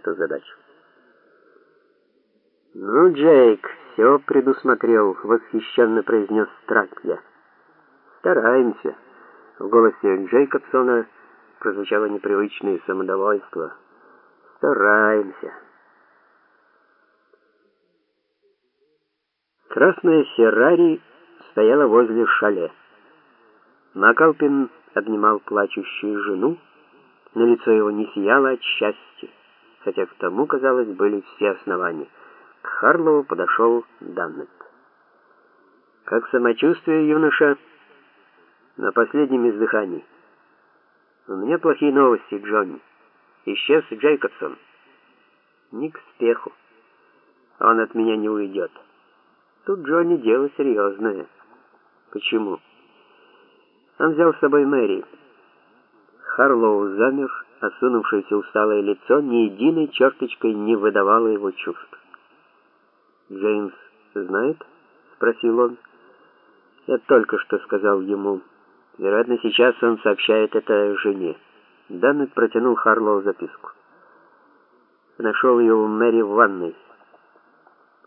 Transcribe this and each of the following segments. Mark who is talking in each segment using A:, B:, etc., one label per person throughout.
A: эту задачу. «Ну, Джейк, все предусмотрел», — восхищенно произнес Стракья. «Стараемся». В голосе Джейкобсона прозвучало непривычное самодовольство. «Стараемся». Красная Феррари стояла возле шале. Макалпин обнимал плачущую жену, но лицо его не сияло от счастья, хотя к тому, казалось, были все основания. К Харлоу подошел Даннет. «Как самочувствие, юноша?» «На последнем издыхании». «У меня плохие новости, Джонни. Исчез Джейкобсон». «Не к спеху. Он от меня не уйдет». Тут Джонни дело серьезное. Почему? Он взял с собой Мэри. Харлоу замер, осунувшееся усталое лицо ни единой черточкой не выдавало его чувств. «Джеймс знает?» — спросил он. «Я только что сказал ему. Вероятно, сейчас он сообщает это жене». Даннет протянул Харлоу записку. Нашел ее у Мэри в ванной.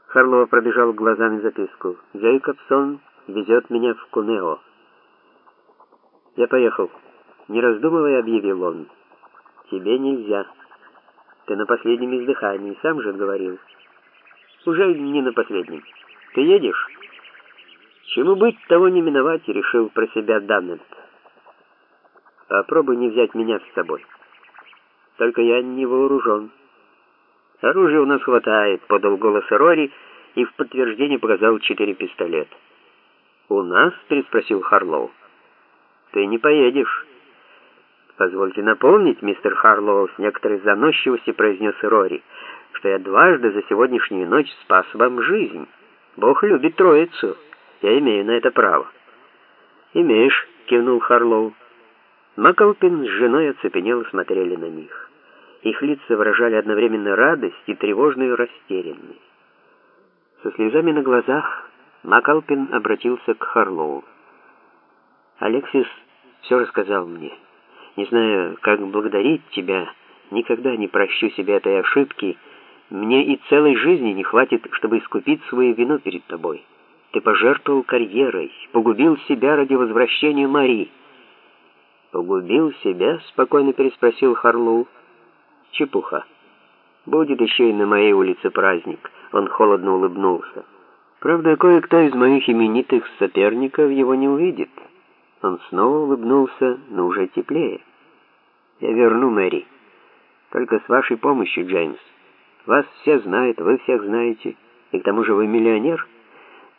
A: Харлоу пробежал глазами записку. «Джейкобсон везет меня в Кунео». «Я поехал». Не раздумывая, объявил он. «Тебе нельзя. Ты на последнем издыхании, сам же говорил». «Уже не на последнем. Ты едешь?» «Чему быть, того не миновать», — решил про себя Даннет. «Попробуй не взять меня с собой. Только я не вооружен». «Оружия у нас хватает», — подал голос Рори и в подтверждение показал четыре пистолета. «У нас?» — переспросил Харлоу. «Ты не поедешь». «Позвольте напомнить, мистер Харлоу, с некоторой заносчивостью произнес Рори, что я дважды за сегодняшнюю ночь спас вам жизнь. Бог любит троицу. Я имею на это право». «Имеешь», — кивнул Харлоу. Макалпин с женой оцепенело смотрели на них. Их лица выражали одновременно радость и тревожную растерянность. Со слезами на глазах Макалпин обратился к Харлоу. «Алексис все рассказал мне. Не знаю, как благодарить тебя, никогда не прощу себе этой ошибки. Мне и целой жизни не хватит, чтобы искупить свою вину перед тобой. Ты пожертвовал карьерой, погубил себя ради возвращения Мари». «Погубил себя?» — спокойно переспросил Харлоу. Чепуха. Будет еще и на моей улице праздник. Он холодно улыбнулся. Правда, кое-кто из моих именитых соперников его не увидит. Он снова улыбнулся, но уже теплее. Я верну Мэри. Только с вашей помощью, Джеймс. Вас все знают, вы всех знаете. И к тому же вы миллионер.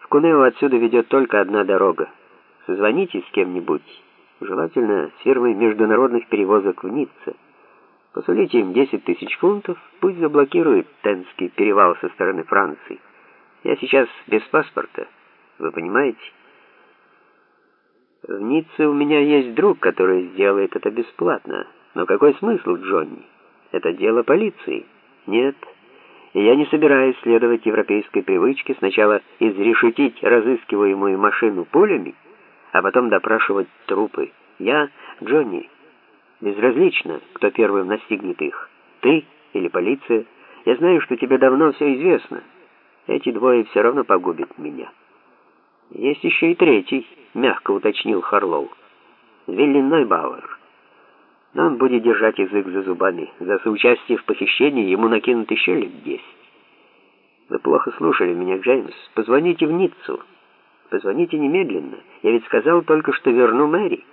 A: В Кунео отсюда ведет только одна дорога. Созвонитесь с кем-нибудь. Желательно с фирмой международных перевозок в Ницце. Посулите им 10 тысяч фунтов, пусть заблокируют Тенский перевал со стороны Франции. Я сейчас без паспорта, вы понимаете? В Ницце у меня есть друг, который сделает это бесплатно. Но какой смысл, Джонни? Это дело полиции. Нет, и я не собираюсь следовать европейской привычке сначала изрешетить разыскиваемую машину пулями, а потом допрашивать трупы. Я, Джонни, Безразлично, кто первым настигнет их, ты или полиция. Я знаю, что тебе давно все известно. Эти двое все равно погубят меня. Есть еще и третий, мягко уточнил Харлоу. Вилли Бауэр. Но он будет держать язык за зубами. За соучастие в похищении ему накинут еще лет десять. Вы плохо слушали меня, Джеймс. Позвоните в Ниццу. Позвоните немедленно. Я ведь сказал только, что верну Мэри.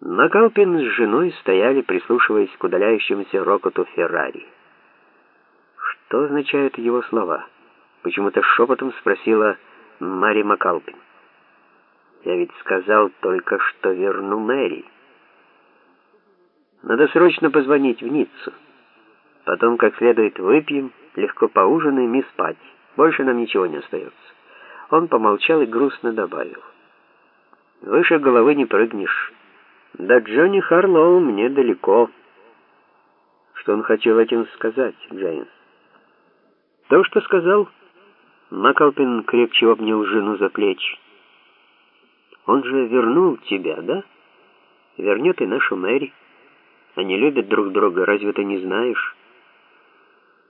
A: Макалпин с женой стояли, прислушиваясь к удаляющемуся рокоту Феррари. Что означают его слова? Почему-то шепотом спросила Мари Макалпин. Я ведь сказал только, что верну Мэри. Надо срочно позвонить в Ниццу. Потом, как следует, выпьем, легко поужинаем и спать. Больше нам ничего не остается. Он помолчал и грустно добавил. Выше головы не прыгнешь. До Джонни Харлоу мне далеко. Что он хотел этим сказать, Джеймс? То, что сказал, Макалпин крепче обнял жену за плечи. Он же вернул тебя, да? Вернет и нашу Мэри. Они любят друг друга, разве ты не знаешь?